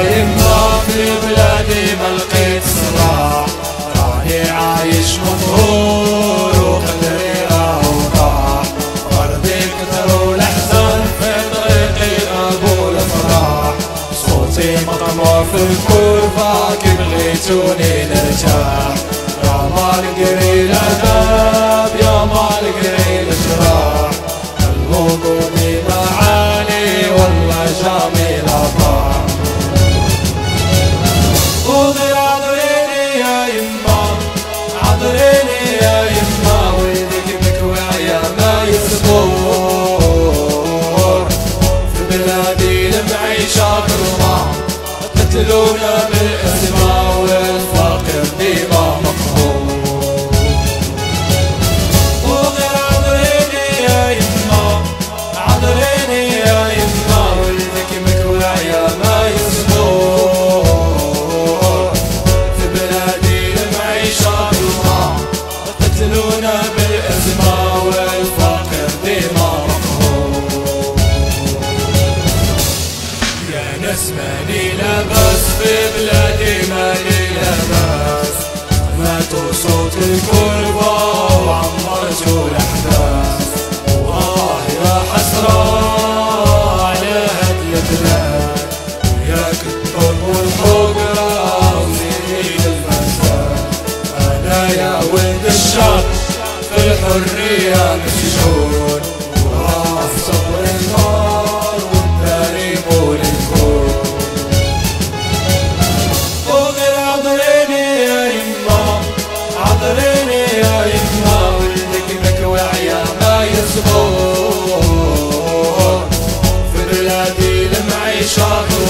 يمضى في بلادي ما لقيت صلاح راني عايش مفهور وقدري راهو ضاع ضربي كتر الأحزان في طريقي أبو الأفراح. صوتي مطموع في الكورفة كي بغيتوني نرتاح يا مال قري العذاب يا مال قري الجراح الوطني معاني والله جميل أبا Barcelona بالأسماء بس مالي لبس في بلادي مالي لبس ماتوا صوت الكربة وعمرتوا الأحداث. وآه يا حسرة على هدي البلاد. يا كتب والحقرة وزيد الفساد أنا يا ولد الشر في الحرية مش choro